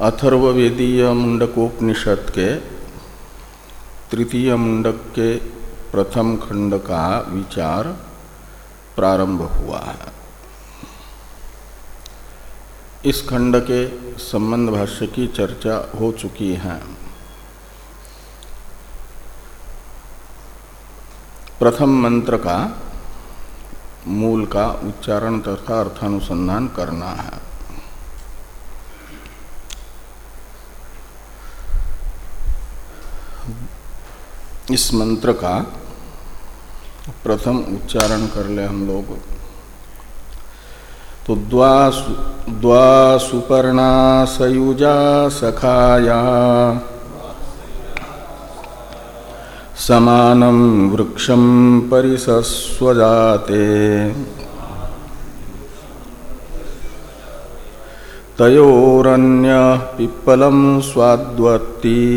अथर्ववेदीय मुंडकोपनिषद के तृतीय मुंडक के प्रथम खंड का विचार प्रारंभ हुआ है। इस खंड के संबंध भाष्य की चर्चा हो चुकी है। प्रथम मंत्र का मूल का उच्चारण तथा अर्थानुसंधान करना है। इस मंत्र का प्रथम उच्चारण कर ले हम लोग। तो द्वा सुपर्णा सयुजा सखाया। समानं वृक्षं परिसस्वजाते। तयोरन्य पिप्पलं स्वाद्वत्ती।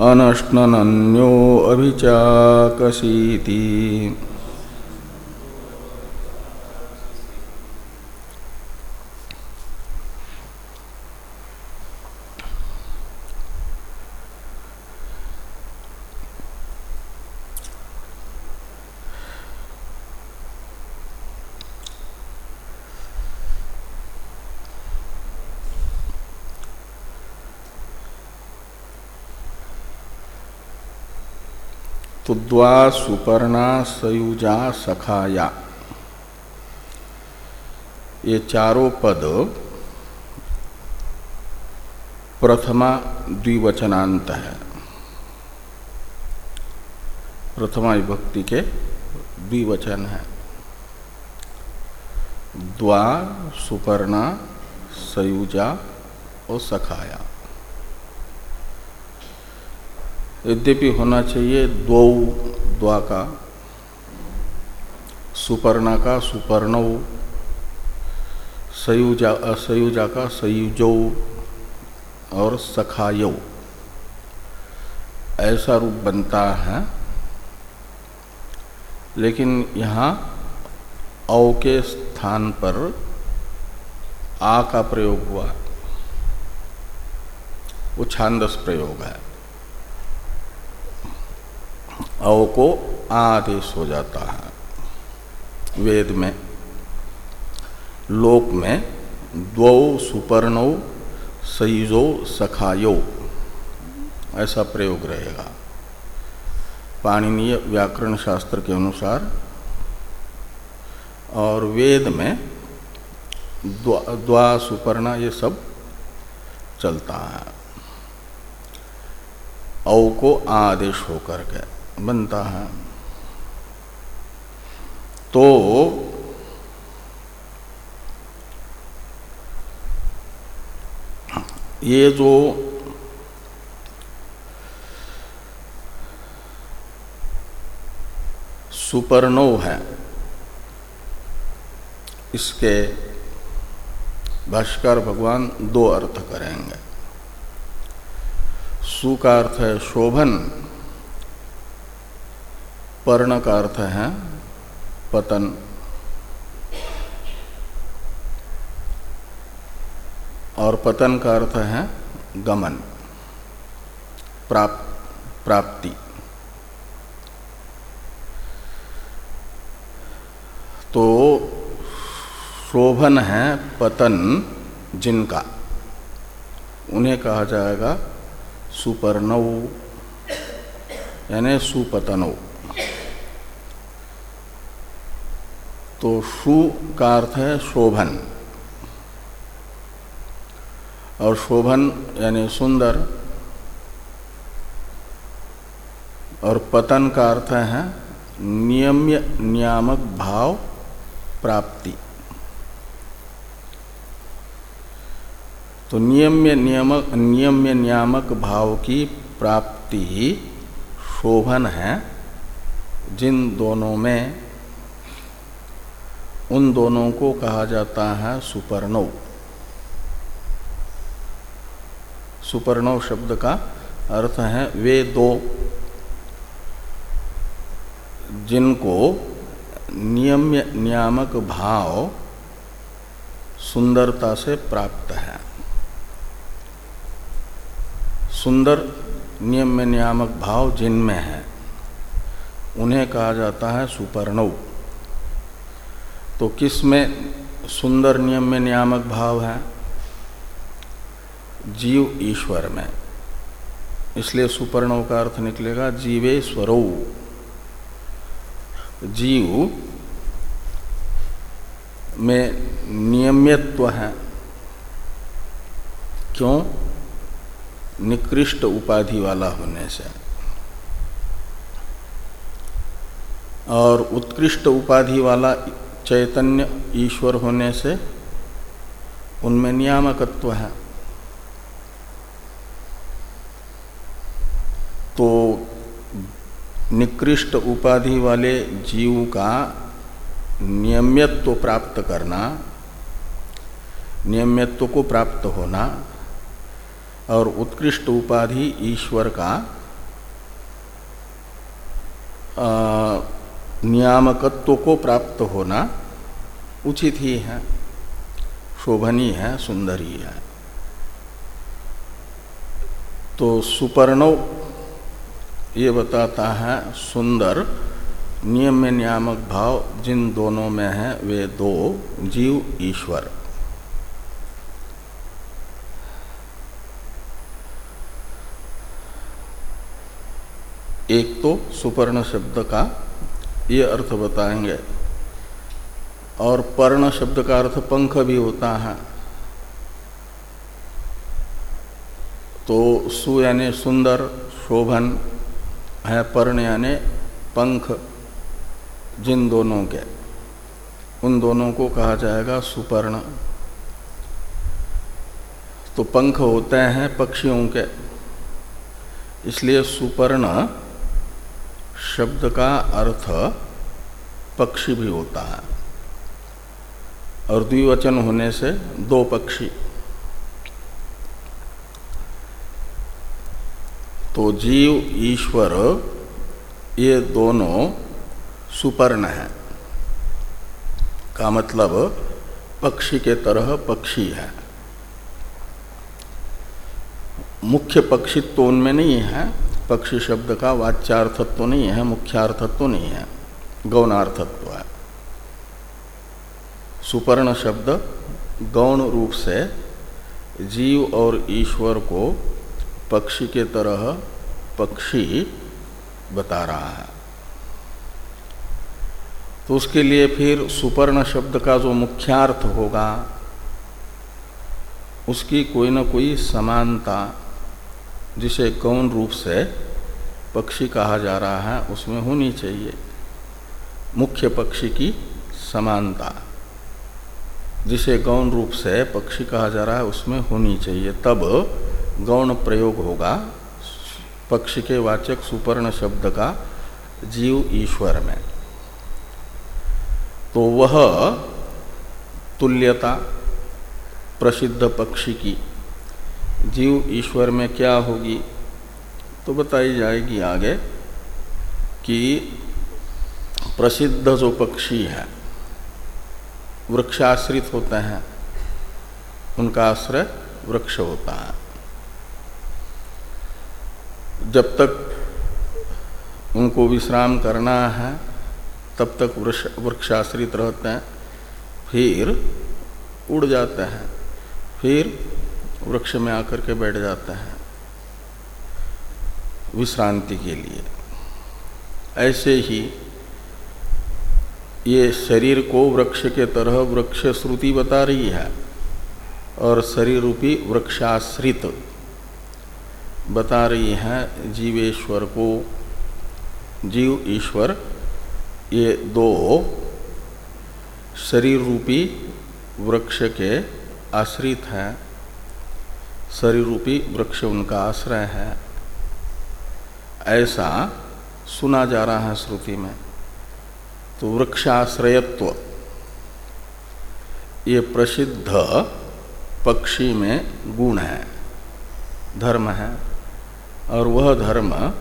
अनश्नन्यो अभिचाकसीति। द्वा सुपर्णा सयुजा सखाया। ये चारों पद प्रथमा द्विवचनांत है। प्रथमा विभक्ति के द्विवचन है। द्वा, सुपर्णा, सयुजा और सखाया। यद्यपि होना चाहिए द्वौ द्वा का सुपर्णा का सुपर्णव सयुजा असयुजा का सयुजो और सखायो। ऐसा रूप बनता है, लेकिन यहाँ औ के स्थान पर आ का प्रयोग हुआ। वो छांदस प्रयोग है। अव को आदेश हो जाता है। वेद में, लोक में द्वौ सुपर्णो सईजो सखायो, ऐसा प्रयोग रहेगा। पाणिनीय व्याकरण शास्त्र के अनुसार, और वेद में द्वा सुपर्णा ये सब चलता है। औ को आदेश होकर के। बनता है। तो ये जो सुपरनोव है, इसके भाष्कर भगवान दो अर्थ करेंगे। सु का अर्थ है शोभन पर्ण का अर्थ है पतन। और पतन का अर्थ है गमन प्राप, प्राप्ति। तो शोभन है पतन जिनका उन्हें कहा जाएगा सुपर्णव यानी सुपतनव तो शु का अर्थ है शोभन। और शोभन यानी सुंदर। और पतन का अर्थ है नियम्य नियामक भाव प्राप्ति। तो नियम्य नियमक नियम्य नियामक भाव की प्राप्ति ही शोभन है जिन दोनों में उन दोनों को कहा जाता है सुपर्णव सुपर्णव शब्द का अर्थ है वे दो, जिनको नियम्य नियामक भाव सुंदरता से प्राप्त है। सुंदर नियम नियामक भाव जिनमें है, उन्हें कहा जाता है सुपर्णव तो किसमें सुंदर नियम में नियामक भाव है? जीव ईश्वर में। इसलिए सुपर्णव का अर्थ निकलेगा, जीवे जीवेश्वरो जीव में नियम्यत्व है। क्यों? निकृष्ट उपाधि वाला होने से। और उत्कृष्ट उपाधि वाला चैतन्य ईश्वर होने से उनमें नियामकत्व है। तो निकृष्ट उपाधि वाले जीव का नियम्यत्व प्राप्त करना, नियम्यत्व को प्राप्त होना और उत्कृष्ट उपाधि ईश्वर का नियामकत्व को प्राप्त होना उचित ही है। शोभनीय है, सुंदरी है तो सुपर्णव ये बताता है, सुंदर, नियम में नियामक भाव, जिन दोनों में है, वे दो, जीव, ईश्वर। एक तो सुपर्ण शब्द का ये अर्थ बताएँगे। और पर्ण शब्द का अर्थ पंख भी होता है। तो सु यानी सुंदर, शोभन है पर्ण यानी पंख, जिन दोनों के। उन दोनों को कहा जाएगा सुपर्ण। तो पंख होते हैं पक्षियों के। इसलिए सुपर्ण शब्द का अर्थ पक्षी भी होता है। और द्विवचन होने से दो पक्षी। तो जीव, ईश्वर, ये दोनों सुपर्ण है। का मतलब पक्षी के तरह पक्षी है। मुख्य पक्षी तो उनमें नहीं है पक्षी शब्द का वाच्यार्थत्व नहीं है, मुख्यार्थत्व नहीं है, गौणार्थत्व है। सुपर्ण शब्द गौण रूप से जीव और ईश्वर को पक्षी के तरह पक्षी बता रहा है। तो उसके लिए फिर सुपर्ण शब्द का जो मुख्यार्थ होगा, उसकी कोई ना कोई समानता जिसे गौण रूप से पक्षी कहा जा रहा है, उसमें होनी चाहिए मुख्य पक्षी की समानता। जिसे गौण रूप से पक्षी कहा जा रहा है, उसमें होनी चाहिए। तब गौण प्रयोग होगा। पक्षी के वाचक सुपर्ण शब्द का जीव ईश्वर में। तो वह तुल्यता, प्रसिद्ध पक्षी की जीव ईश्वर में क्या होगी? तो बताई जाएगी आगे कि प्रसिद्ध जो पक्षी है, वृक्षाश्रित होते हैं। उनका आश्रय वृक्ष होता है। जब तक उनको विश्राम करना है, तब तक वृक्ष, वृक्षाश्रित रहते हैं, फिर उड़ जाते हैं। फिर वृक्ष में आकर के बैठ जाते हैं विश्रांति के लिए। ऐसे ही ये शरीर को वृक्ष के तरह वृक्ष श्रुति बता रही है और शरीर रूपी वृक्षाश्रित बता रही है जीवेश्वर को। जीव ईश्वर, ये दो शरीर रूपी वृक्ष के आश्रित हैं। शरीर रूपी वृक्ष उनका आश्रय है। ऐसा सुना जा रहा है श्रुति में। तो वृक्षाश्रयत्व, ये प्रसिद्ध पक्षी में गुण है, धर्म है। और वह धर्म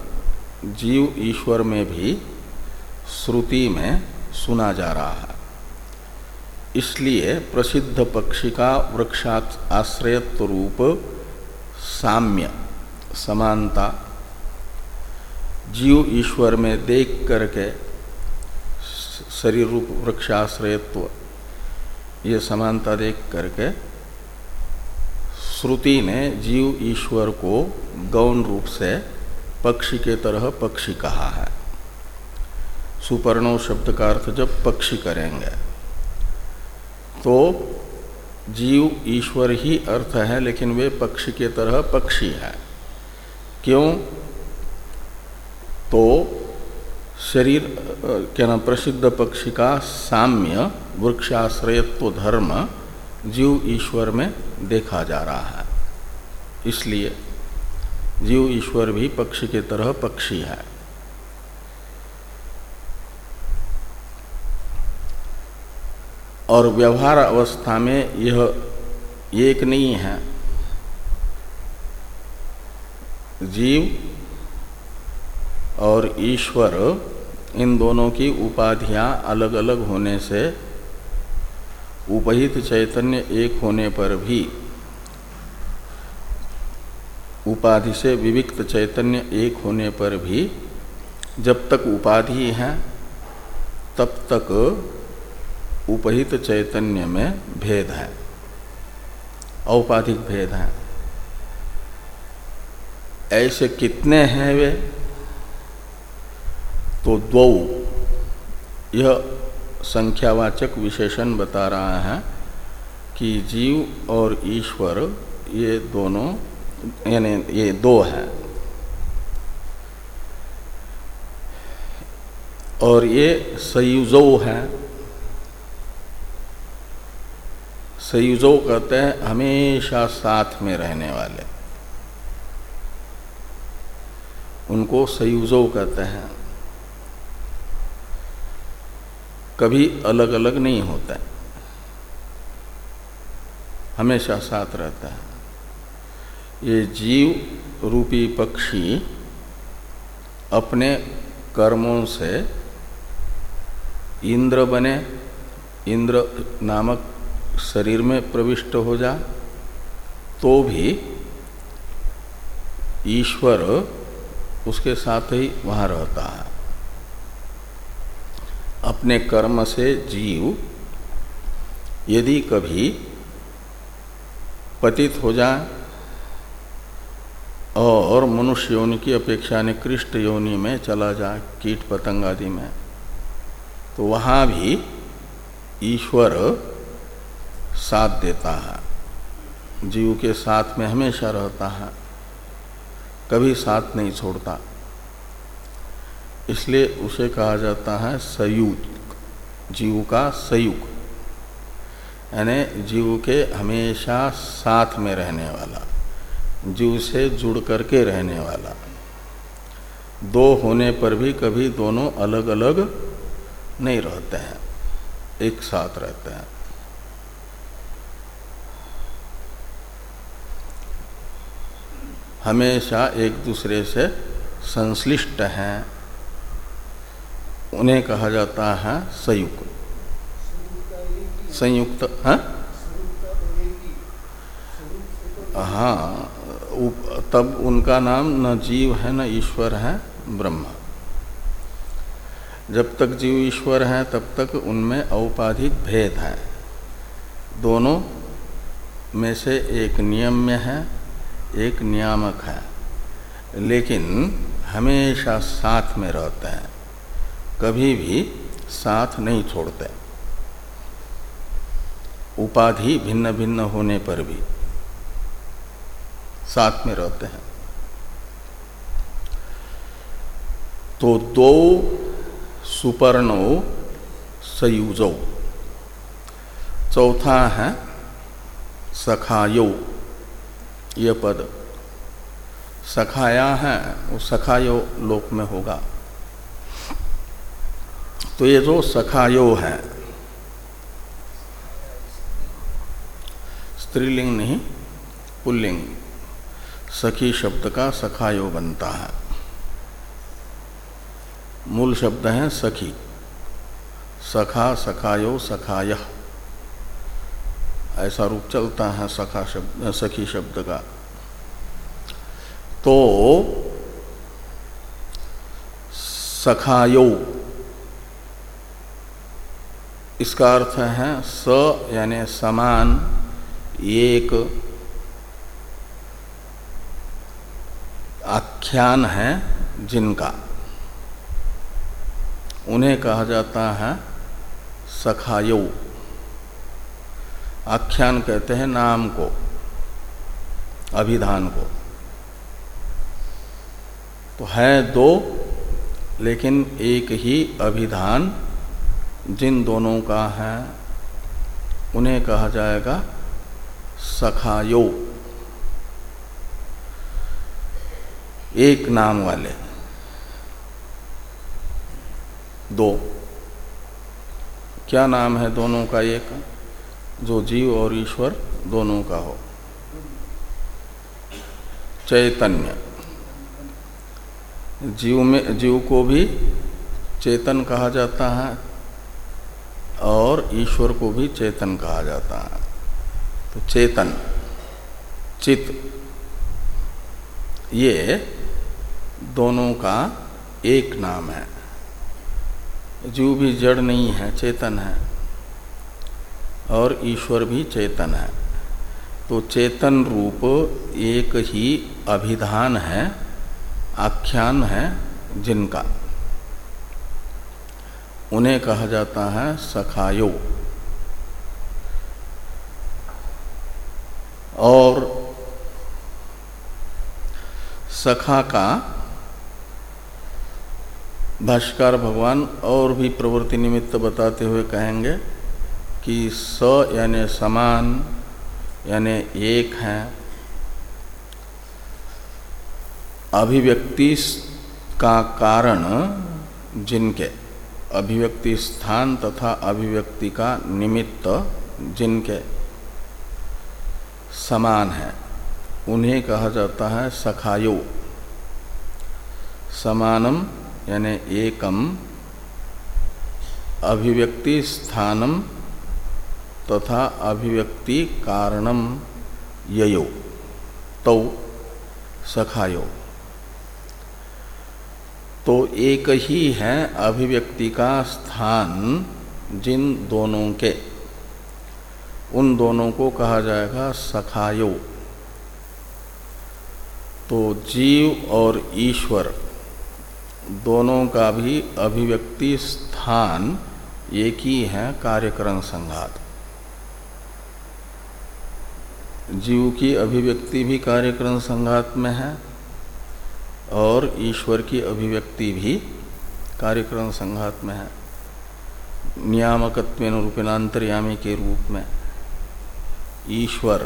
जीव ईश्वर में भी श्रुति में सुना जा रहा है। इसलिए प्रसिद्ध पक्षी का वृक्षाश्रयत्व रूप साम्य, समानता, जीव ईश्वर में देख करके शरीर रूप वृक्षाश्रयत्व, ये समानता देख करके श्रुति ने जीव ईश्वर को गौण रूप से पक्षी के तरह पक्षी कहा है। सुपर्णो शब्द का अर्थ जब पक्षी करेंगे तो जीव ईश्वर ही अर्थ है, लेकिन वे पक्षी के तरह पक्षी है। क्यों? तो शरीर क्या नाम, प्रसिद्ध पक्षी का साम्य, वृक्षाश्रयत्व धर्म, जीव ईश्वर में देखा जा रहा है। इसलिए जीव ईश्वर भी पक्षी के तरह पक्षी है। और व्यवहार अवस्था में यह एक नहीं है। जीव और ईश्वर, इन दोनों की उपाधियाँ अलग अलग होने से उपहित चैतन्य एक होने पर भी उपाधि से विविक्त चैतन्य एक होने पर भी जब तक उपाधि है, तब तक उपहित चैतन्य में भेद है, औपाधिक भेद है। ऐसे कितने हैं वे? तो दो। यह संख्यावाचक विशेषण बता रहा है कि जीव और ईश्वर ये दोनों, यानी ये दो हैं। और ये संयुजो है। संयुजो कहते हैं, हमेशा साथ में रहने वाले। उनको संयुजो कहते हैं। कभी अलग अलग नहीं होता। है हमेशा साथ रहता है। ये जीव रूपी पक्षी अपने कर्मों से इंद्र बने, इंद्र नामक शरीर में प्रविष्ट हो जा तो भी ईश्वर उसके साथ ही वहाँ रहता है। अपने कर्म से जीव यदि कभी पतित हो जाए और मनुष्य योनि की अपेक्षा निकृष्ट योनि में चला जाए, कीट पतंग आदि में तो वहाँ भी ईश्वर साथ देता है। जीव के साथ में हमेशा रहता है। कभी साथ नहीं छोड़ता। इसलिए उसे कहा जाता है सयुग जीव का सयुग यानी जीव के हमेशा साथ में रहने वाला। जीव से जुड़ करके रहने वाला। दो होने पर भी कभी दोनों अलग अलग नहीं रहते हैं। एक साथ रहते हैं। हमेशा एक दूसरे से संश्लिष्ट हैं। उन्हें कहा जाता है संयुक्त। संयुक्त हाँ? हाँ तब उनका नाम न जीव है, न ईश्वर है, ब्रह्म। जब तक जीव ईश्वर है, तब तक उनमें औपाधिक भेद है। दोनों में से एक नियम में है एक नियामक है, लेकिन हमेशा साथ में रहते हैं, कभी भी साथ नहीं छोड़ते। उपाधि भिन्न भिन्न होने पर भी साथ में रहते हैं। तो दो सुपर्णो सयुजो, चौथा है सखायो। ये पद सखाया है, वो सखायो लोक में होगा। तो ये जो सखायो है, स्त्रीलिंग नहीं, पुल्लिंग, सखी शब्द का सखायो बनता है। मूल शब्द है सखी। सखा, सखायो, सखाय। ऐसा रूप चलता है सखा शब्द, सखी शब्द का। तो सखायो, इसका अर्थ है स यानी समान, एक आख्यान है जिनका। उन्हें कहा जाता है सखायो। आख्यान कहते हैं नाम को, अभिधान को। तो है दो, लेकिन एक ही अभिधान जिन दोनों का है, उन्हें कहा जाएगा सखायो। एक नाम वाले। दो। क्या नाम है दोनों का एक? जो जीव और ईश्वर दोनों का हो। चैतन्य। जीव में, जीव को भी चेतन कहा जाता है और ईश्वर को भी चेतन कहा जाता है। तो चेतन चित ये दोनों का एक नाम है। जीव भी जड़ नहीं है, चेतन है। और ईश्वर भी चेतन है। तो चेतन रूप एक ही अभिधान है, आख्यान है जिनका। उन्हें कहा जाता है सखायो। और सखा का भाष्कर भगवान और भी प्रवृत्ति निमित्त बताते हुए कहेंगे कि स यानी समान, यानी एक है। अभिव्यक्ति का कारण जिनके, अभिव्यक्ति स्थान तथा अभिव्यक्ति का निमित्त जिनके समान है, उन्हें कहा जाता है सखायो। समानम यानी एकम, अभिव्यक्ति स्थानम तथा अभिव्यक्ति कारणम ययो, तौ सखायो। तो एक ही है अभिव्यक्ति का स्थान जिन दोनों के। उन दोनों को कहा जाएगा सखायो। तो जीव और ईश्वर दोनों का भी अभिव्यक्ति स्थान एक ही है कार्यकरण संघात। जीव की अभिव्यक्ति भी कार्यक्रम संघात में है और ईश्वर की अभिव्यक्ति भी कार्यक्रम संघात में है। नियामकत्व रूपेणांतर्यामी के रूप में ईश्वर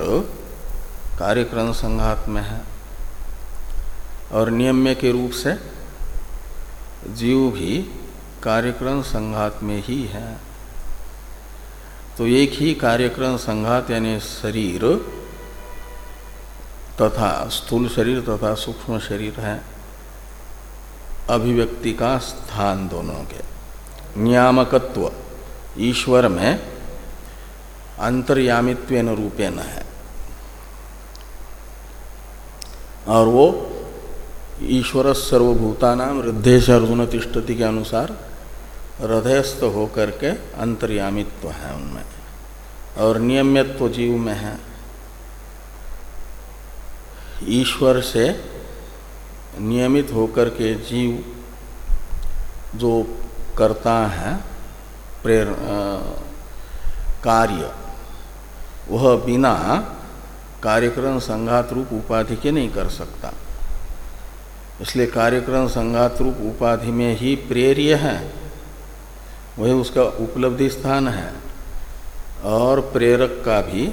कार्यक्रम संघात में है और नियम्य के रूप से जीव भी कार्यक्रम संघात में ही है। तो एक ही कार्यक्रम संघात यानी शरीर तथा स्थूल शरीर तथा सूक्ष्म शरीर है। अभिव्यक्ति का स्थान दोनों के। नियामकत्व, ईश्वर में अंतर्यामित्व रूपेण है। और वो ईश्वर सर्वभूता नाम हृदय अर्जुन तिष्ठति के अनुसार हृदयस्थ होकर के अंतर्यामित्व है उनमें। और नियम्यत्व जीव में है। ईश्वर से नियमित होकर के जीव जो करता है, प्रेर कार्य, वह बिना कार्यक्रम संघात रूप उपाधि के नहीं कर सकता। इसलिए कार्यक्रम संघात रूप उपाधि में ही प्रेर्य है, वही उसका उपलब्धि स्थान है, और प्रेरक का भी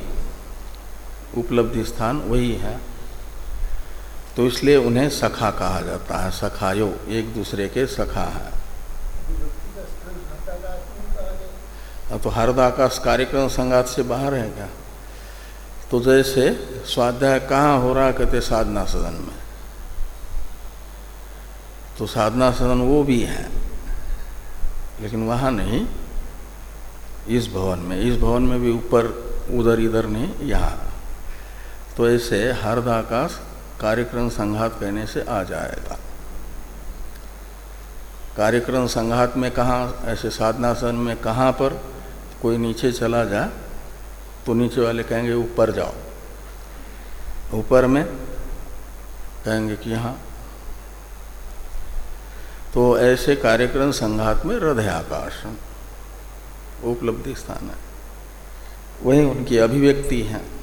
उपलब्धि स्थान वही है। तो इसलिए उन्हें सखा कहा जाता है, सखायो, एक दूसरे के सखा है। तो हरदाकाश कार्यक्रम संगात से बाहर है क्या? तो जैसे स्वाध्याय कहाँ हो रहा कहते साधना सदन में। तो साधना सदन वो भी है, लेकिन वहाँ नहीं, इस भवन में, इस भवन में भी ऊपर उधर इधर नहीं, यहाँ। तो ऐसे हरदाकाश कार्यक्रम संघात कहने से आ जाएगा। कार्यक्रम संघात में कहाँ, ऐसे साधनासन में कहाँ पर कोई नीचे चला जाए तो नीचे वाले कहेंगे, ऊपर जाओ। ऊपर में कहेंगे कि यहाँ। तो ऐसे कार्यक्रम संघात में हृदय आकाश उपलब्धि स्थान है। वही उनकी अभिव्यक्ति है।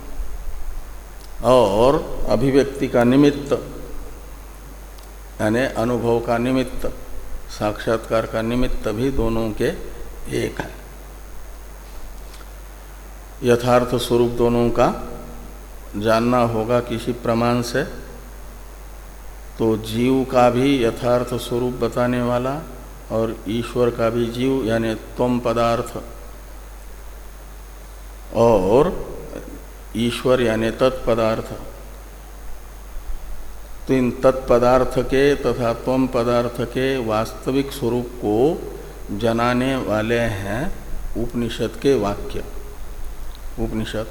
और अभिव्यक्ति का निमित्त, यानी अनुभव का निमित्त, साक्षात्कार का निमित्त भी दोनों के एक है। यथार्थ स्वरूप दोनों का जानना होगा किसी प्रमाण से तो जीव का भी यथार्थ स्वरूप बताने वाला और ईश्वर का भी जीव, यानी तम पदार्थ, और ईश्वर यानी तत्पदार्थ। तो इन तत्पदार्थ के तथा तम पदार्थ के वास्तविक स्वरूप को जनाने वाले हैं उपनिषद के वाक्य। उपनिषद।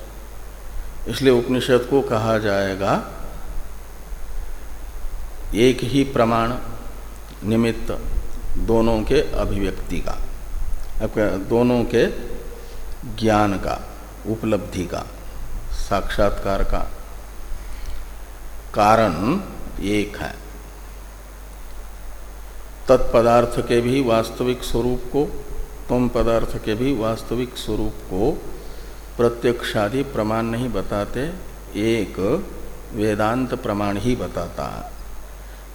इसलिए उपनिषद को कहा जाएगा, एक ही प्रमाण निमित्त दोनों के अभिव्यक्ति का दोनों के ज्ञान का, उपलब्धि का। साक्षात्कार का कारण एक है। तत्पदार्थ के भी वास्तविक स्वरूप को, तुम पदार्थ के भी वास्तविक स्वरूप को प्रत्यक्षादि प्रमाण नहीं बताते, एक वेदांत प्रमाण ही बताता है।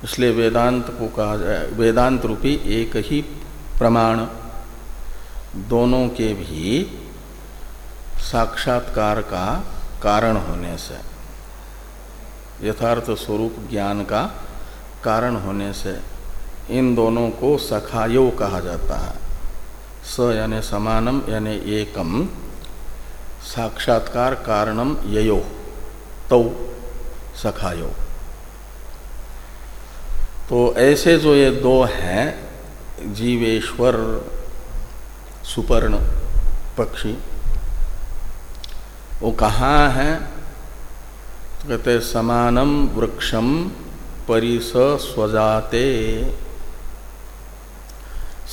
इसलिए वेदांत को कहा जाए, वेदांत रूपी एक ही प्रमाण, दोनों के भी साक्षात्कार का कारण होने से। यथार्थ स्वरूप ज्ञान का कारण होने से इन दोनों को सखायो कहा जाता है। स यानि समानम, यानि एकम, साक्षात्कार कारणम ययो, तौ सखायो। तो ऐसे जो ये दो हैं, जीवेश्वर, सुपर्ण पक्षी वो कहाँ है? तो कहते समानम वृक्षम परिस स्वजाते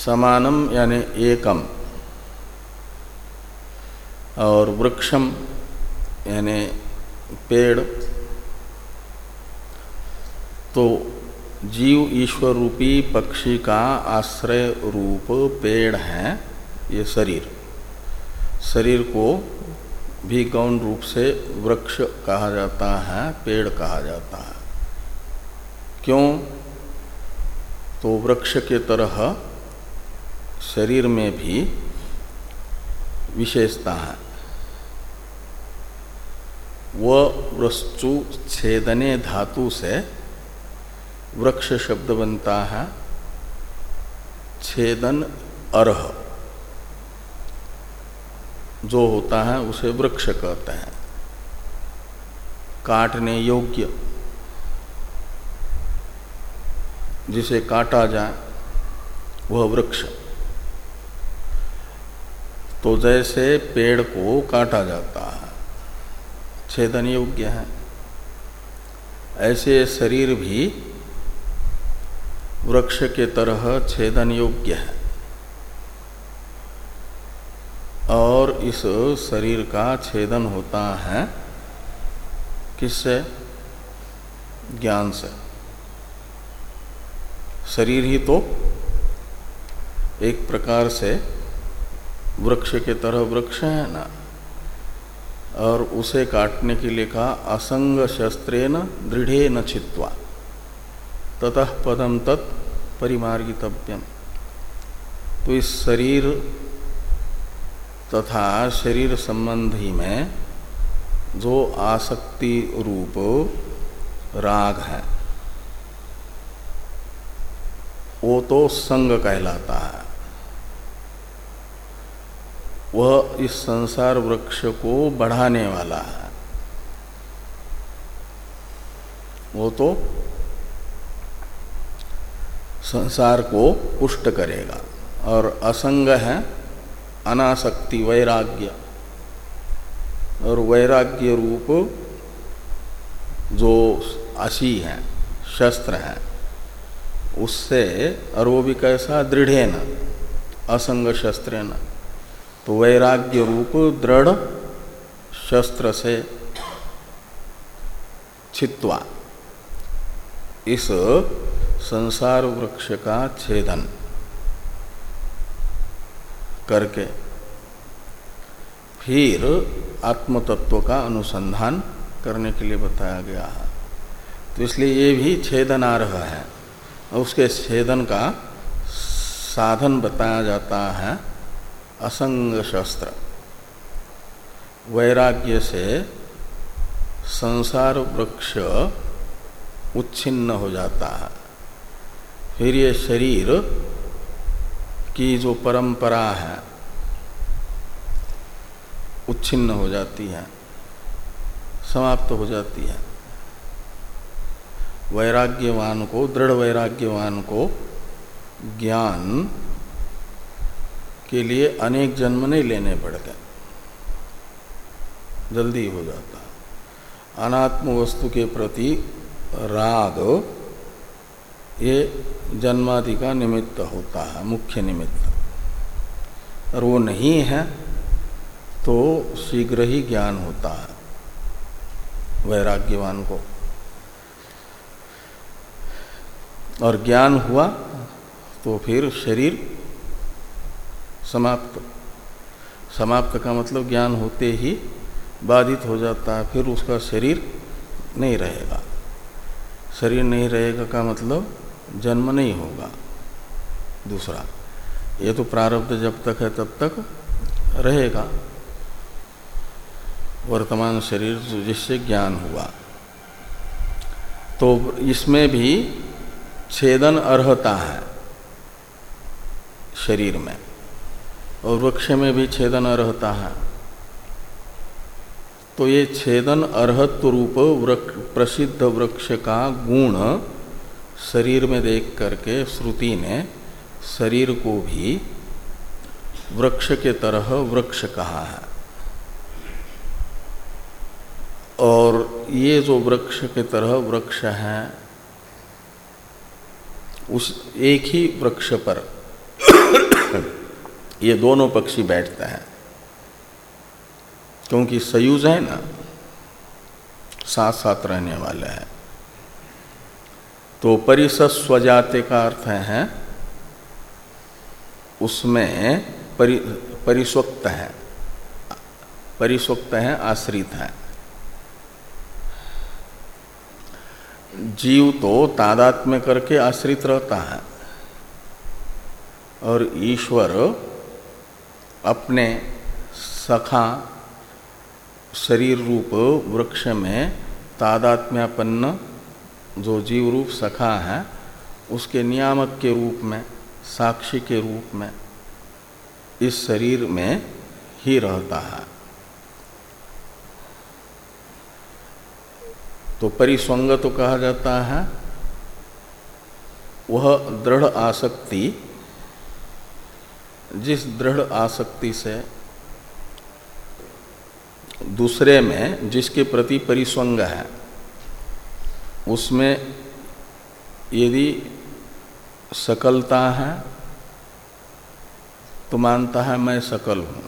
समानम यानी एकम। और वृक्षम यानी पेड़। तो जीव ईश्वर रूपी पक्षी का आश्रय रूप पेड़ है, ये शरीर। शरीर को भी गौण रूप से वृक्ष कहा जाता है, पेड़ कहा जाता है? क्यों? तो वृक्ष के तरह शरीर में भी विशेषता है। वह वस्तु छेदने धातु से वृक्ष शब्द बनता है। छेदन अर्ह। जो होता है उसे वृक्ष कहते हैं। काटने योग्य। जिसे काटा जाए, वह वृक्ष। तो जैसे पेड़ को काटा जाता है, छेदन योग्य है। ऐसे शरीर भी वृक्ष के तरह छेदन योग्य है और इस शरीर का छेदन होता है, किससे? ज्ञान से। शरीर ही तो एक प्रकार से वृक्ष के तरह वृक्ष है ना, और उसे काटने के लिए कहा असंग शस्त्रेन दृढ़े न छित्वा। ततः पदम तत् परिमार्गितव्यम। तो इस शरीर तथा शरीर संबंधी में जो आसक्ति रूप राग है, वो तो संग कहलाता है। वह इस संसार वृक्ष को बढ़ाने वाला है। वो तो संसार को पुष्ट करेगा और असंग है अनासक्ति, वैराग्य। और वैराग्य रूप जो अशी है, शस्त्र है, उससे, और वो भी कैसा? दृढ़ न असंग शस्त्र न तो वैराग्य रूप दृढ़ शस्त्र से छित्वा। इस संसार वृक्ष का छेदन। करके फिर आत्मतत्व का अनुसंधान करने के लिए बताया गया है। तो इसलिए ये भी छेदन आ रहा है। और उसके छेदन का साधन बताया जाता है असंग शस्त्र। वैराग्य से संसार वृक्ष उच्छिन्न हो जाता है। फिर ये शरीर की जो परंपरा है, उच्छिन्न हो जाती है, समाप्त हो जाती है। वैराग्यवान को, दृढ़ वैराग्यवान को ज्ञान के लिए अनेक जन्म नहीं लेने पड़ते। जल्दी हो जाता अनात्म वस्तु के प्रति राग, ये जन्मादि का निमित्त होता है, मुख्य निमित्त। और वो नहीं है तो शीघ्र ही ज्ञान होता है, वैराग्यवान को। और ज्ञान हुआ तो फिर शरीर समाप्त। समाप्त का मतलब ज्ञान होते ही बाधित हो जाता है, फिर उसका शरीर नहीं रहेगा। शरीर नहीं रहेगा का मतलब जन्म नहीं होगा। दूसरा, ये तो प्रारब्ध जब तक है तब तक रहेगा। वर्तमान शरीर जिससे ज्ञान हुआ। तो इसमें भी छेदन अर्हता है शरीर में, और वृक्ष में भी छेदन अर्हता है। तो ये छेदन अर्हत्व रूप वृक्ष, प्रसिद्ध वृक्ष का गुण शरीर में देख करके श्रुति ने शरीर को भी वृक्ष के तरह वृक्ष कहा है। और ये जो वृक्ष के तरह वृक्ष है, उस एक ही वृक्ष पर ये दोनों पक्षी बैठते हैं। क्योंकि सयुज है ना साथ साथ रहने वाले हैं। तो परिसस्वजाते का अर्थ है, उसमें परि परिस्वक्त है परिस्वक्त है, आश्रित है। जीव तो तादात्म्य करके आश्रित रहता है, और ईश्वर अपने सखा, शरीर रूप वृक्ष में तादात्म्यापन्न जो जीव रूप सखा है, उसके नियामक के रूप में, साक्षी के रूप में, इस शरीर में ही रहता है। तो परिस्वंग तो कहा जाता है, वह दृढ़ आसक्ति, जिस दृढ़ आसक्ति से दूसरे में जिसके प्रति परिस्वंग है उसमें यदि सकलता है तो मानता है मैं सकल हूँ।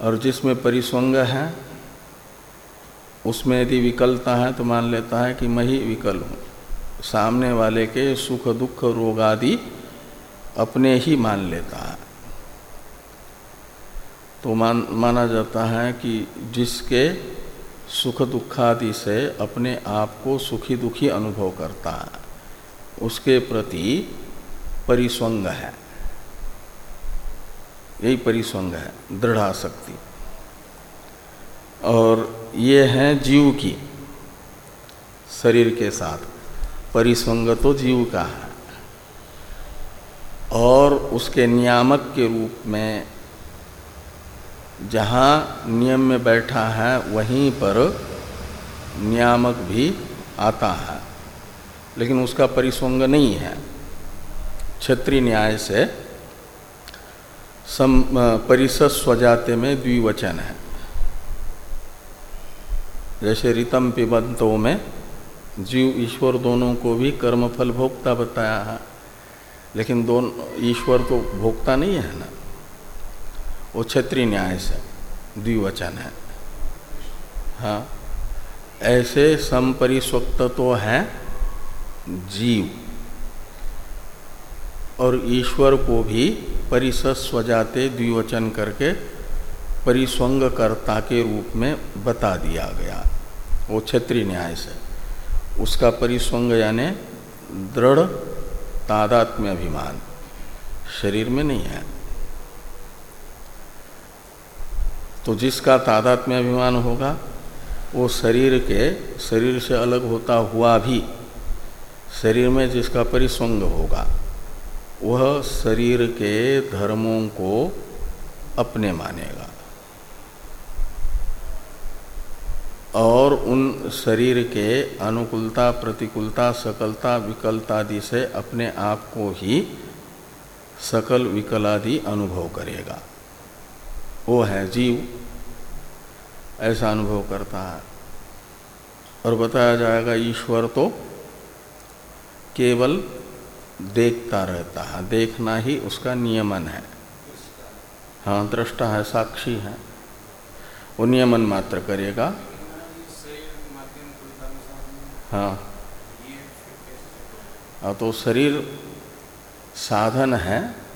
और जिसमें परिसंग है, उसमें यदि विकलता है तो मान लेता है कि मैं ही विकल हूँ। सामने वाले के सुख दुख रोग आदि अपने ही मान लेता है। तो मान, माना जाता है कि जिसके सुख दुखादि से अपने आप को सुखी दुखी अनुभव करता है। उसके प्रति परिस्वंग है। यही परिस्वंग है, दृढ़ाशक्ति। और ये है जीव की, शरीर के साथ। परिस्वंग तो जीव का है। और उसके नियामक के रूप में जहाँ नियम में बैठा है, वहीं पर नियामक भी आता है। लेकिन उसका परिसंग नहीं है। क्षेत्रीय न्याय से सम परिसर स्वजाते में द्विवचन है। जैसे रितम पिबंतों में जीव ईश्वर दोनों को भी कर्मफल भोक्ता बताया है, लेकिन दोनों, ईश्वर तो भोक्ता नहीं है ना। वो क्षत्रिय न्याय से, द्विवचन है। हाँ। ऐसे संपरिस्वक्त तो हैं जीव, और ईश्वर को भी परिसस्वजाते द्विवचन करके परिस्वंगकर्ता के रूप में बता दिया गया, वो क्षेत्रीय न्याय से। उसका परिस्वंग यानी दृढ़, तादात्म्य अभिमान, शरीर में नहीं है। तो जिसका तादात्म्य अभिमान होगा, वो शरीर के, शरीर से अलग होता हुआ भी, शरीर में जिसका परिसंग होगा, वह शरीर के धर्मों को अपने मानेगा। और उन शरीर के अनुकूलता, प्रतिकूलता, सकलता विकलतादि से अपने आप को ही सकल विकलादि अनुभव करेगा। वो है जीव, ऐसा अनुभव करता है। और बताया जाएगा, ईश्वर तो केवल देखता रहता है, देखना ही उसका नियमन है। हाँ दृष्टा है, साक्षी है। वो नियमन मात्र करेगा। हाँ। हाँ तो शरीर साधन है।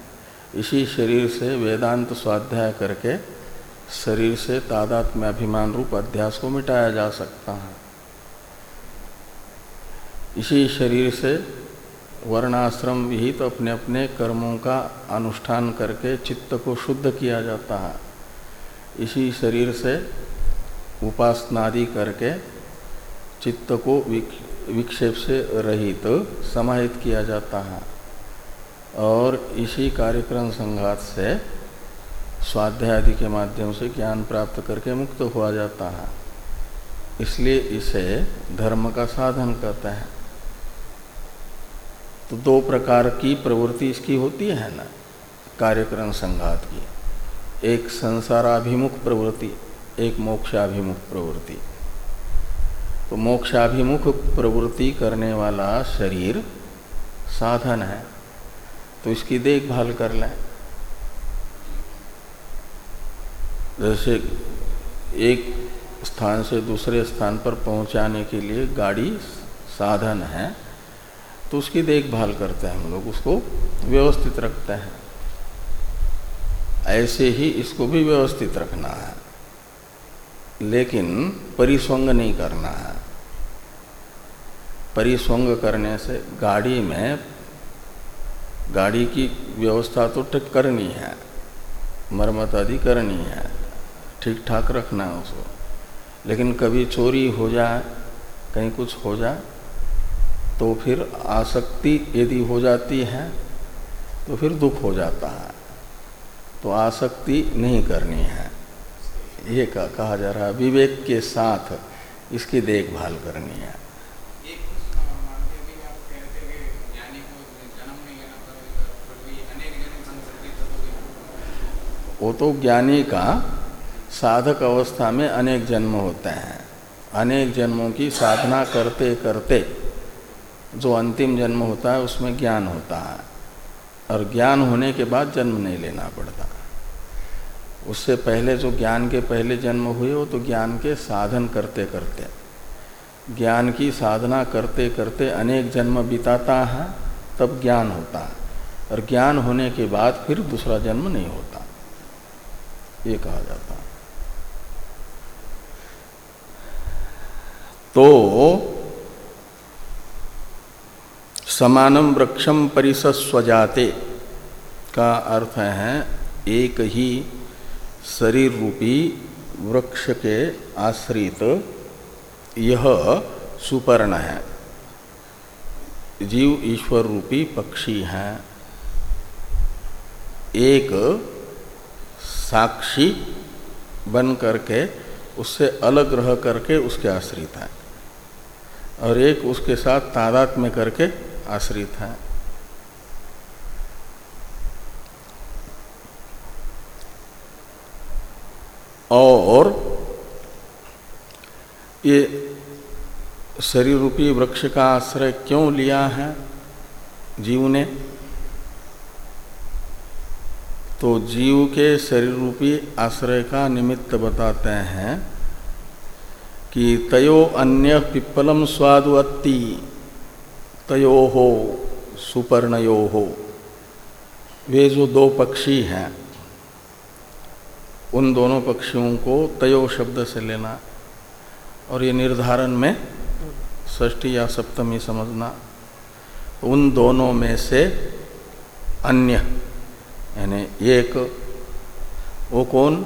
इसी शरीर से वेदांत स्वाध्याय करके शरीर से तादात्म्य अभिमान रूप अध्यास को मिटाया जा सकता है। इसी शरीर से वर्णाश्रम विहित तो अपने अपने कर्मों का अनुष्ठान करके चित्त को शुद्ध किया जाता है। इसी शरीर से उपासनादि करके चित्त को विक्षेप से रहित तो समाहित किया जाता है। और इसी कार्यक्रम संघात से स्वाध्याय आदि के माध्यम से ज्ञान प्राप्त करके मुक्त हुआ जाता है। इसलिए इसे धर्म का साधन कहते हैं। तो दो प्रकार की प्रवृत्ति इसकी होती है ना, कार्यक्रम संघात की। एक संसाराभिमुख प्रवृत्ति, एक मोक्षाभिमुख प्रवृत्ति। तो मोक्षाभिमुख प्रवृत्ति करने वाला शरीर साधन है। तो इसकी देखभाल कर लें। जैसे एक स्थान से दूसरे स्थान पर पहुँचाने के लिए गाड़ी साधन है तो उसकी देखभाल करते हैं हम लोग, उसको व्यवस्थित रखते हैं। ऐसे ही इसको भी व्यवस्थित रखना है, लेकिन परिस्वंग नहीं करना है। परिस्वंग करने से गाड़ी में गाड़ी की व्यवस्था तो ठीक करनी है, मरम्मत आदि करनी है ठीक ठाक रखना है उसको। लेकिन कभी चोरी हो जाए, कहीं कुछ हो जाए तो फिर आसक्ति यदि हो जाती है तो फिर दुख हो जाता है। तो आसक्ति नहीं करनी है। ये कहा जा रहा है, विवेक के साथ इसकी देखभाल करनी है। वो तो ज्ञानी का साधक अवस्था में अनेक जन्म होते हैं। अनेक जन्मों की साधना करते करते जो अंतिम जन्म होता है, उसमें ज्ञान होता है। और ज्ञान होने के बाद जन्म नहीं लेना पड़ता। उससे पहले जो ज्ञान के पहले जन्म हुए, वो तो ज्ञान के साधन करते करते। ज्ञान की साधना करते करते अनेक जन्म बिताता है, तब ज्ञान होता है। और ज्ञान होने के बाद फिर दूसरा जन्म नहीं होता। ये कहा जाता तो समानम वृक्षम परिसस्वजाते का अर्थ है एक ही शरीर रूपी वृक्ष के आश्रित यह सुपर्ण है। जीव ईश्वर रूपी पक्षी है। एक साक्षी बन करके उससे अलग रह करके उसके आश्रित हैं। और एक उसके साथ तादात में करके आश्रित हैं। और ये शरीर रूपी वृक्ष का आश्रय क्यों लिया है? जीव ने तो जीव के शरीर रूपी आश्रय का निमित्त बताते हैं कि तयो अन्य पिप्पलम स्वादुअत्ति, तयो हो, सुपर्णयो हो। वे जो दो पक्षी हैं, उन दोनों पक्षियों को तयो शब्द से लेना और ये निर्धारण में षष्ठी या सप्तमी समझना, उन दोनों में से अन्य यानी एक, वो कौन?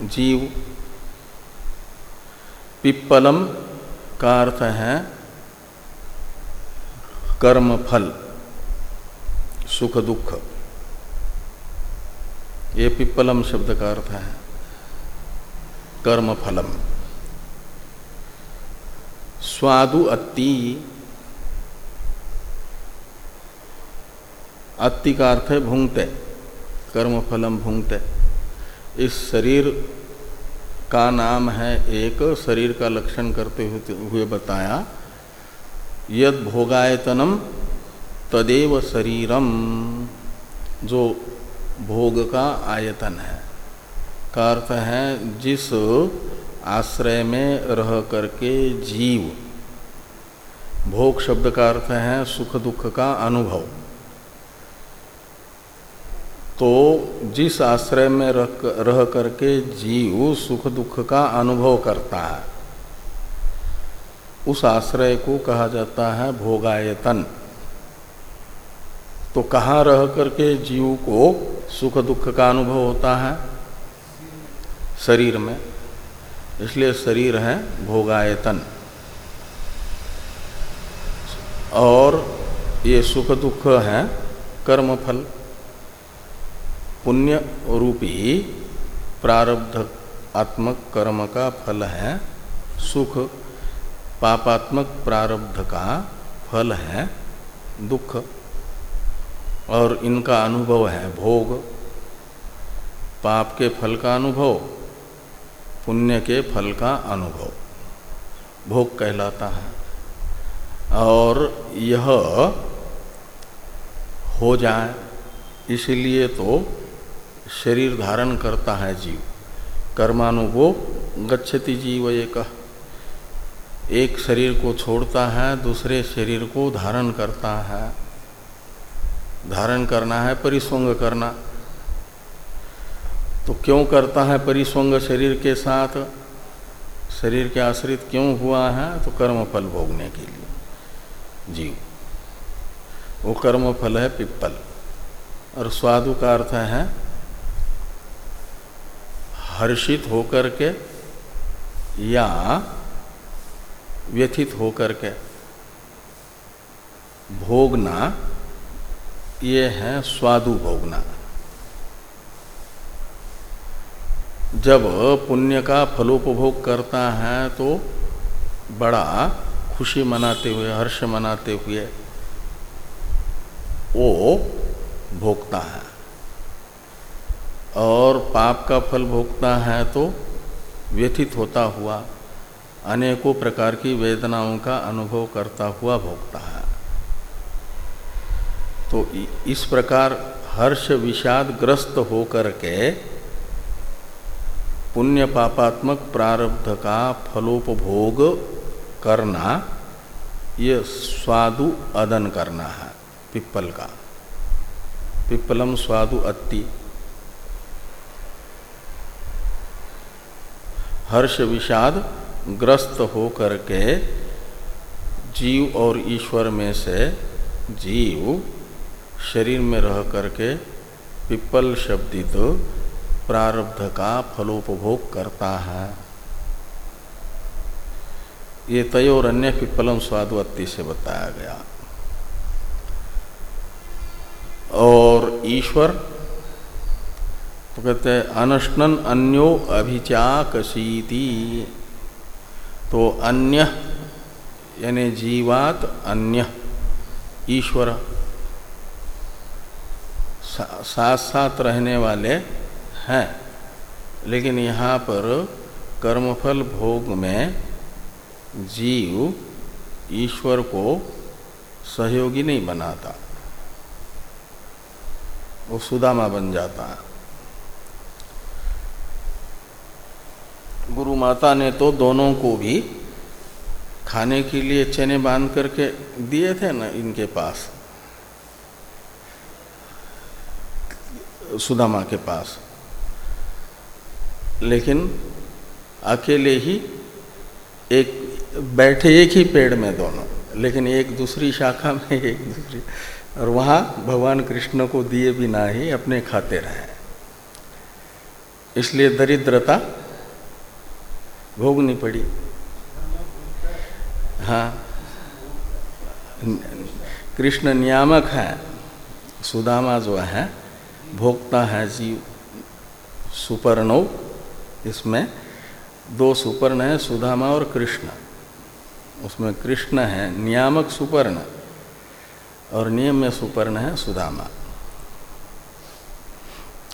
जीव। पिप्पलम का अर्थ है कर्म फल सुख दुख। ये पिप्पलम शब्द का अर्थ है कर्म फलम स्वादु अति अति का अर्थ है भूंगते। कर्म फलम भूंगते। इस शरीर का नाम है एक, शरीर का लक्षण करते हुए बताया, यद भोगायतनम तदेव शरीरम, जो भोग का आयतन है। का अर्थ है, जिस आश्रय में रह करके जीव, भोग शब्द का अर्थ है सुख दुख का अनुभव। तो जिस आश्रय में रह, रह करके जीव सुख दुख का अनुभव करता है उस आश्रय को कहा जाता है भोगायतन। तो कहाँ रह करके जीव को सुख दुख का अनुभव होता है? शरीर में। इसलिए शरीर है भोगायतन। और ये सुख दुख है कर्म फल पुण्य रूपी प्रारब्ध आत्मक कर्म का फल है, सुख पापात्मक प्रारब्ध का फल है, दुख और इनका अनुभव है भोग। पाप के फल का अनुभव, पुण्य के फल का अनुभव। भोग कहलाता है। और यह हो जाए, इसलिए तो शरीर धारण करता है जीव। कर्मानुभव, गच्छति जीव एक। एक शरीर को छोड़ता है, दूसरे शरीर को धारण करता है। धारण करना है परिस्वंग करना। तो क्यों करता है परिस्वंग शरीर के साथ? शरीर के आश्रित क्यों हुआ है? तो कर्म फल भोगने के लिए। जीव वो कर्म फल है पिप्पल। और स्वादु का अर्थ है हर्षित होकर के या व्यथित होकर के भोगना, ये है स्वादु भोगना। जब पुण्य का फलोपभोग करता है तो बड़ा खुशी मनाते हुए, हर्ष मनाते हुए वो भोगता है। और पाप का फल भोगता है तो व्यथित होता हुआ, अनेकों प्रकार की वेदनाओं का अनुभव करता हुआ भोगता है। तो इस प्रकार हर्ष विषाद ग्रस्त होकर के पुण्य पापात्मक प्रारब्ध का फलोपभोग करना, ये स्वादु अदन करना है, पिप्पल का। पिप्पलम स्वादु अति हर्ष विषाद ग्रस्त होकर के जीव और ईश्वर में से जीव शरीर में रह करके पिप्पल शब्दित प्रारब्ध का फलोपभोग करता है। ये तय और अन्य पिप्पलम स्वादवत्ती से बताया गया। और ईश्वर कहते हैं, अनशनन अन्यो अभिचाकशीति तो अन्य, यानी जीवात अन्य, ईश्वर। साथ साथ रहने वाले हैं, लेकिन यहाँ पर कर्मफल भोग में जीव ईश्वर को सहयोगी नहीं बनाता। वो सुदामा बन जाता है। गुरु माता ने तो दोनों को भी खाने के लिए चने बाँध करके दिए थे ना इनके पास सुदामा के पास। लेकिन अकेले ही एक, बैठे एक ही पेड़ में दोनों, लेकिन एक दूसरी शाखा में एक दूसरी, और वहाँ भगवान कृष्ण को दिए बिना ही अपने खाते रहे। इसलिए दरिद्रता भोगनी पड़ी। हाँ। कृष्ण नियामक है, सुदामा जो है, भोक्ता है जीव, सुपर्णो। इसमें दो सुपर्ण है, सुदामा और कृष्ण। उसमें कृष्ण है, नियामक सुपर्ण, और नियम में सुपर्ण है, सुदामा।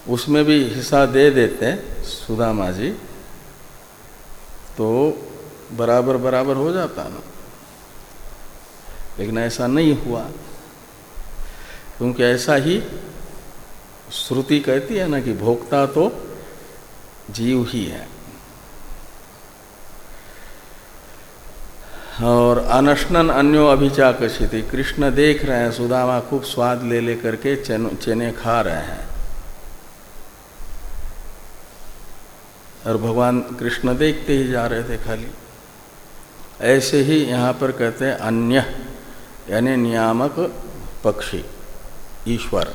उसमें भी हिस्सा दे देते सुदामा जी। तो बराबर बराबर हो जाता ना। लेकिन ऐसा नहीं हुआ। क्योंकि ऐसा ही श्रुति कहती है ना कि भोक्ता तो जीव ही है। और अनशनन अन्यो अभिचाकशिति कृष्ण देख रहे हैं, सुदामा खूब स्वाद ले ले करके चने खा रहे हैं। और भगवान कृष्ण देखते ही जा रहे थे खाली। ऐसे ही यहाँ पर कहते हैं, अन्य, यानी नियामक पक्षी, ईश्वर।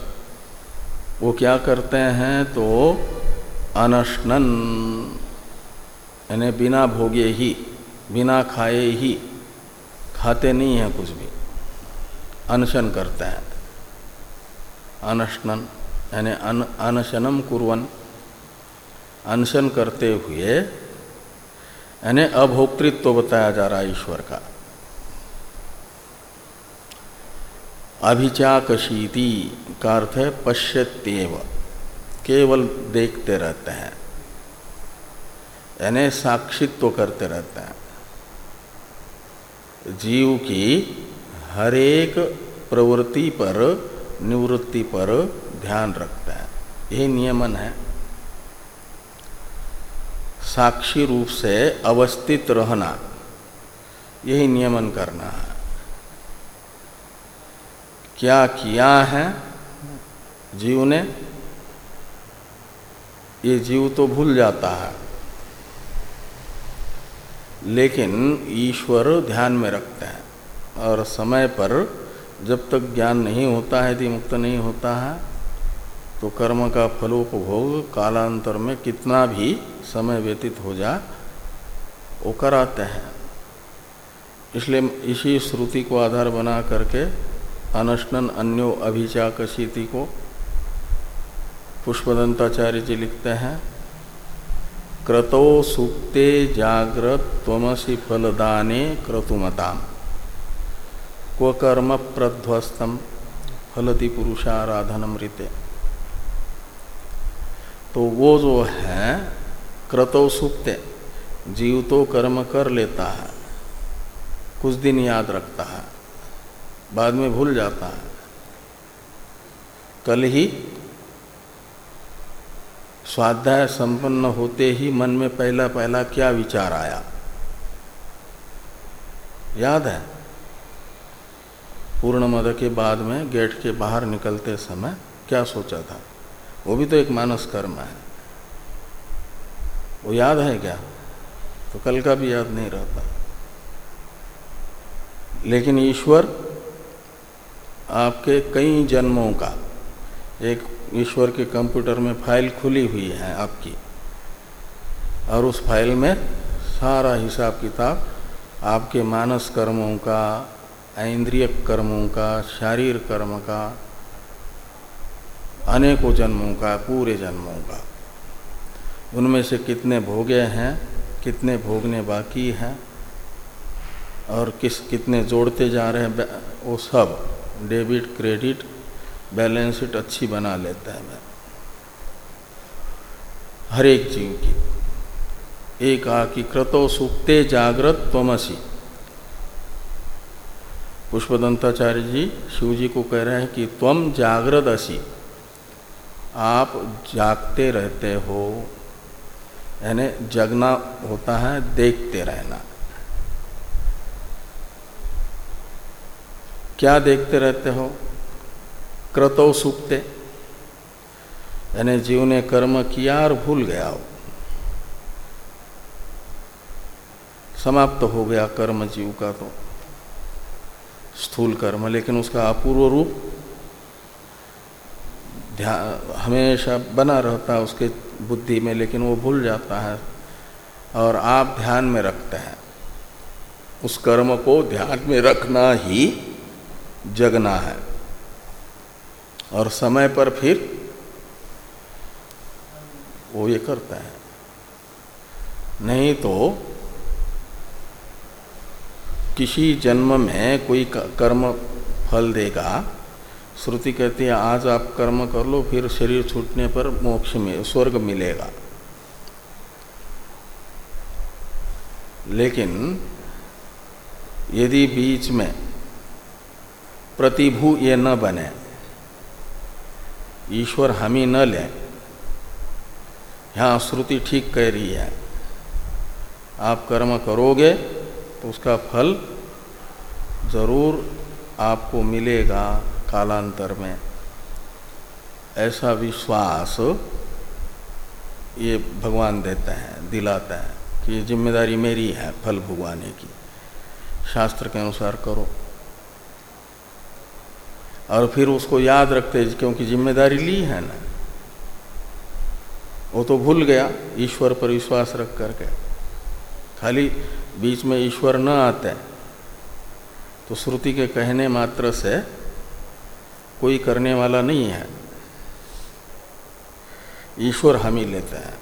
वो क्या करते हैं तो अनशनन, यानी बिना भोगे ही, बिना खाए ही, खाते नहीं हैं कुछ भी। अनशन करते हैं। अनशनन, यानी अन, अनशनम कुरवन। अनशन करते हुए, यानी अभोक्तृत्व तो बताया जा रहा है ईश्वर का। अभिचाकशीति का अर्थ है पश्यत्येव, केवल देखते रहते हैं, यानी साक्षित्व करते रहते हैं। जीव की हरेक प्रवृत्ति पर, निवृत्ति पर ध्यान रखता है। यही नियमन है। साक्षी रूप से अवस्थित रहना, यही नियमन करना है। क्या किया है? जीव ने, ये जीव तो भूल जाता है। लेकिन ईश्वर ध्यान में रखते हैं, और समय पर जब तक ज्ञान नहीं होता है, यदि मुक्त नहीं होता है तो कर्म का फलोपभोग कालांतर में कितना भी समय व्यतीत हो जा, वो कराते हैं। इसलिए इसी श्रुति को आधार बना करके अनशनन अन्यो अभिचाकशीति को पुष्पदंताचार्य जी लिखते हैं, क्रतो सुक्ते जागृत तमसी फलदाने क्रतुमता क्व कर्म प्रध्वस्तम फलति पुरुषाराधनमृते तो वो जो है, क्रतो सुक्ते जीव तो कर्म कर लेता है, कुछ दिन याद रखता है, बाद में भूल जाता है। कल ही स्वाध्याय संपन्न होते ही मन में पहला पहला क्या विचार आया? याद है? पूर्ण मद के बाद में गेट के बाहर निकलते समय क्या सोचा था? वो भी तो एक मानस कर्म है। वो याद है क्या? तो कल का भी याद नहीं रहता। लेकिन ईश्वर आपके कई जन्मों का, एक ईश्वर के कंप्यूटर में फ़ाइल खुली हुई है आपकी, और उस फ़ाइल में सारा हिसाब किताब आपके मानस कर्मों का इंद्रिय कर्मों का, शारीर कर्म का अनेकों जन्मों का, पूरे जन्मों का। उनमें से कितने भोगे हैं, कितने भोगने बाकी हैं, और किस, कितने जोड़ते जा रहे हैं वो सब डेबिट, क्रेडिट, बैलेंस शीट अच्छी बना लेता है। मैं हर एक जीव की, एक आ कि क्रतो जागृत त्वमसी। पुष्पदंताचार्य जी शिव जी को कह रहे हैं कि तुम जागृत असी आप जागते रहते हो, यानी जगना होता है, देखते रहना। क्या देखते रहते हो? क्रतो सुखते यानी जीव ने कर्म किया और भूल गया हो। समाप्त तो हो गया कर्म जीव का तो। स्थूल कर्म, लेकिन उसका अपूर्व रूप ध्यान हमेशा बना रहता है उसके बुद्धि में, लेकिन वो भूल जाता है और आप ध्यान में रखते हैं। उस कर्म को ध्यान में रखना ही जगना है। और समय पर फिर वो ये करता है। नहीं तो किसी जन्म में कोई कर्म फल देगा श्रुति कहती है, आज आप कर्म कर लो, फिर शरीर छूटने पर मोक्ष में, स्वर्ग मिलेगा. लेकिन यदि बीच में प्रतिभू ये न बने, ईश्वर हम ही न लें, यहाँ श्रुति ठीक कह रही है, आप कर्म करोगे तो उसका फल ज़रूर आपको मिलेगा। कालांतर में। ऐसा विश्वास ये भगवान देते हैं, दिलाते हैं कि ये ज़िम्मेदारी मेरी है फल भुगवाने की। शास्त्र के अनुसार करो। और फिर उसको याद रखते क्योंकि ज़िम्मेदारी ली है ना। वो तो भूल गया, ईश्वर पर विश्वास रख करके। खाली बीच में ईश्वर न आते तो श्रुति के कहने मात्र से कोई करने वाला नहीं है। ईश्वर हम ही लेते हैं।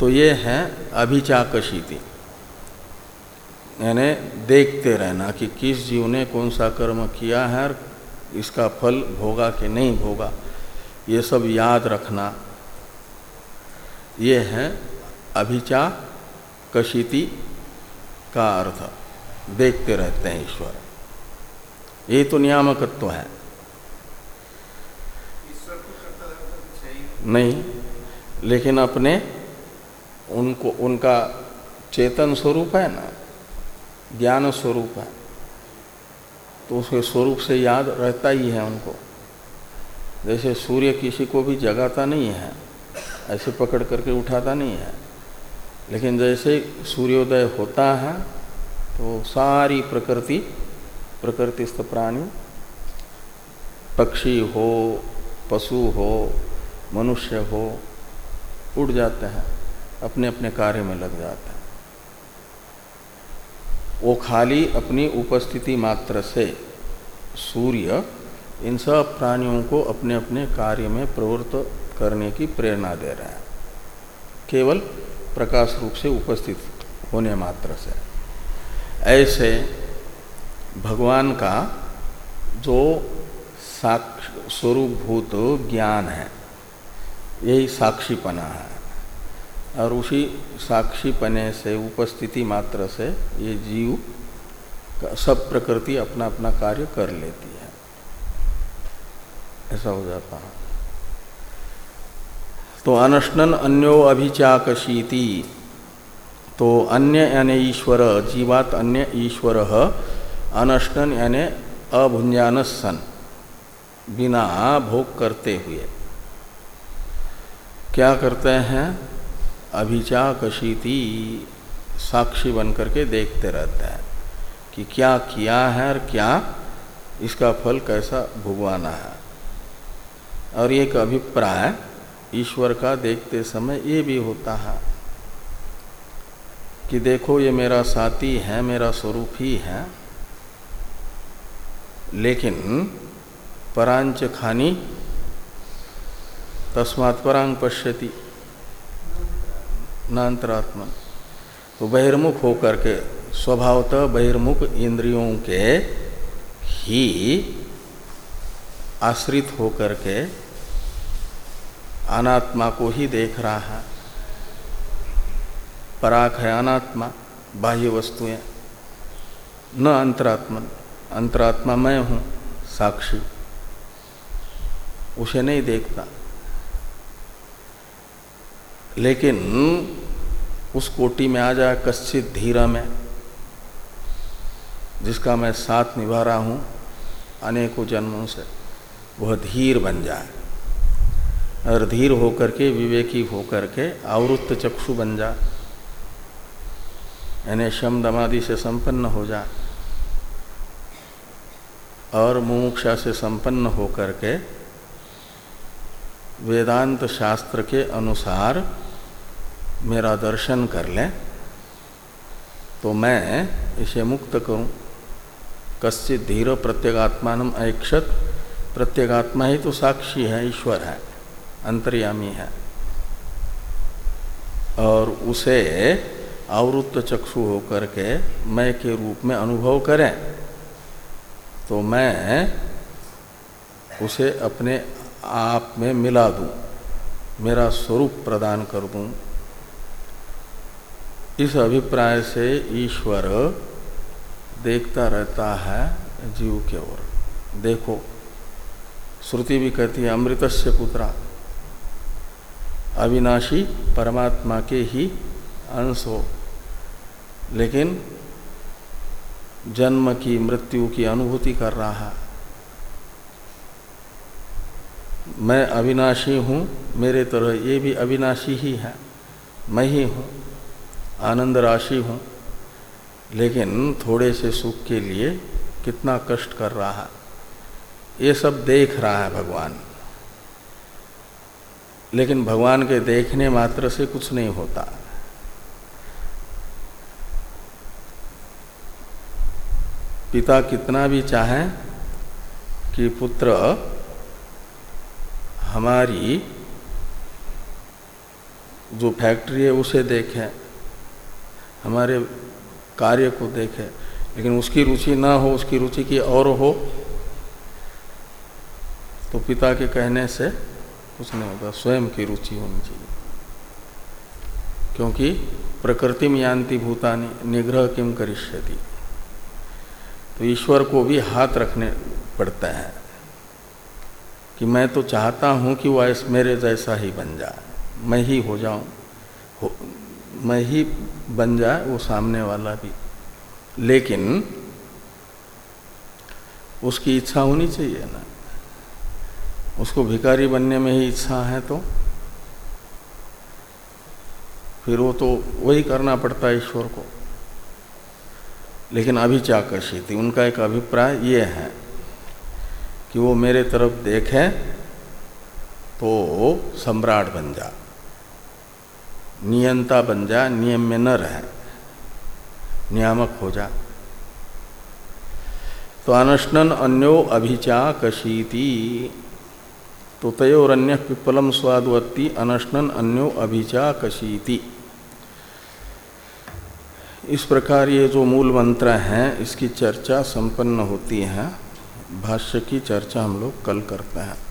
तो ये है अभिचाकशीति। यानी देखते रहना कि किस जीव ने कौन सा कर्म किया है और इसका फल भोगा कि नहीं भोगा, ये सब याद रखना। ये है अभिचा कशिति का अर्थ। देखते रहते हैं ईश्वर। ये तो नियामकत्व तो है। नहीं, लेकिन अपने उनको, उनका चेतन स्वरूप है ना, ज्ञान स्वरूप है तो उसके स्वरूप से याद रहता ही है उनको। जैसे सूर्य किसी को भी जगाता नहीं है, ऐसे पकड़ करके उठाता नहीं है, लेकिन जैसे सूर्योदय होता है तो सारी प्रकृति प्रकृतिस्थ प्राणी, पक्षी हो, पशु हो, मनुष्य हो, उड़ जाते हैं अपने अपने कार्य में लग जाते हैं। वो खाली अपनी उपस्थिति मात्र से सूर्य, इन सब प्राणियों को अपने अपने कार्य में प्रवृत्त करने की प्रेरणा दे रहा है। केवल प्रकाश रूप से उपस्थित होने मात्र से। ऐसे भगवान का जो साक्ष स्वरूपभूत ज्ञान है, यही साक्षीपना है। और उसी साक्षीपने से, उपस्थिति मात्र से ये जीव सब प्रकृति अपना अपना कार्य कर लेती है। ऐसा हो जाता है। तो अनशनन अन्यो अभिचाकशीति तो अन्य यानी ईश्वर जीवात अन्य ईश्वर अनशनन यानि अभुंजान सन बिना भोग करते हुए। क्या करते हैं? अभिचाकशीति, साक्षी बन करके देखते रहते हैं कि क्या किया है और क्या इसका फल कैसा भुगवाना है। और एक अभिप्राय, ईश्वर का देखते समय ये भी होता है कि देखो ये मेरा साथी है, मेरा स्वरूप ही है लेकिन परांच खानी तस्मात् परांग पश्यति। नान्तरात्मन तो बहिर्मुख होकर के, स्वभावतः बहिर्मुख इंद्रियों के ही आश्रित होकर के अनात्मा को ही देख रहा है। पराख है अनात्मा, बाह्य वस्तुएँ, न अंतरात्मन अंतरात्मा मैं हूँ, साक्षी। उसे नहीं देखता। लेकिन उस कोटि में आ जाए कश्चित धीरा में, जिसका मैं साथ निभा रहा हूँ अनेकों जन्मों से, वह धीर बन जाए। और धीर होकर के, विवेकी होकर के आवृत्त चक्षु बन जाए यानी शम दमादि से संपन्न हो जाए और मुमुक्षा से संपन्न होकर के वेदांत शास्त्र के अनुसार मेरा दर्शन कर लें तो मैं इसे मुक्त करूँ। कश्चित धीर प्रत्येगात्मान ऐक्षत। प्रत्येगात्मा ही तो साक्षी है, ईश्वर है, अंतर्यामी है। और उसे आवृत्त चक्षु होकर के मैं के रूप में अनुभव करें। तो मैं उसे अपने आप में मिला दूँ, मेरा स्वरूप प्रदान कर दूँ। इस अभिप्राय से ईश्वर देखता रहता है जीव के ओर। देखो, श्रुति भी कहती है, अमृतस्य पुत्रा। अविनाशी परमात्मा के ही अंश हो। लेकिन जन्म की मृत्यु की अनुभूति कर रहा है। मैं अविनाशी हूँ, मेरे तरह ये भी अविनाशी ही है। मैं ही हूँ, आनंद राशि हूँ, लेकिन थोड़े से सुख के लिए कितना कष्ट कर रहा है। ये सब देख रहा है भगवान। लेकिन भगवान के देखने मात्र से कुछ नहीं होता। पिता कितना भी चाहे कि पुत्र हमारी जो फैक्ट्री है उसे देखे, हमारे कार्य को देखे, लेकिन उसकी रुचि ना हो, उसकी रुचि की और हो तो पिता के कहने से कुछ नहीं होता स्वयं की रुचि होनी चाहिए। क्योंकि प्रकृति में यान्ति भूतानी, निग्रह किम करिष्यति। तो ईश्वर को भी हाथ रखने पड़ता है कि मैं तो चाहता हूँ कि वह मेरे जैसा ही बन जाए मैं ही हो जाऊँ मैं ही बन जाए वो सामने वाला भी। लेकिन उसकी इच्छा होनी चाहिए ना। उसको भिकारी बनने में ही इच्छा है तो। फिर वो तो वही करना पड़ता है ईश्वर को। लेकिन अभिचाकर्षित उनका एक अभिप्राय ये है कि वो मेरे तरफ़ देखे तो सम्राट बन जा। नियंता बन जा, नियम में न रहे। नियामक हो जा। तो अनशनन अन्यो अभिचाकशीति तो तयोरन्य पिप्पलम स्वादवत्ती, अनशनन अन्यो अभिचाकशीति इस प्रकार ये जो मूल मंत्र हैं, इसकी चर्चा संपन्न होती है। भाष्य की चर्चा हम लोग कल करते हैं।